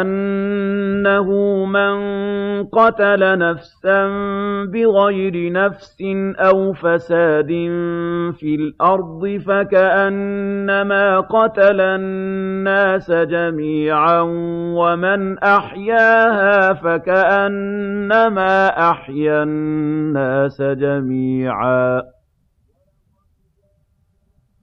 أَنَّهُ مَن قَتَلَ نَفْسًا بِغَيْرِ نَفْسٍ أَوْ فَسَادٍ فِي الْأَرْضِ فَكَأَنَّمَا قَتَلَ النَّاسَ جَمِيعًا ۚ وَمَنْ أَحْيَاهَا فَكَأَنَّمَا أَحْيَا النَّاسَ جَمِيعًا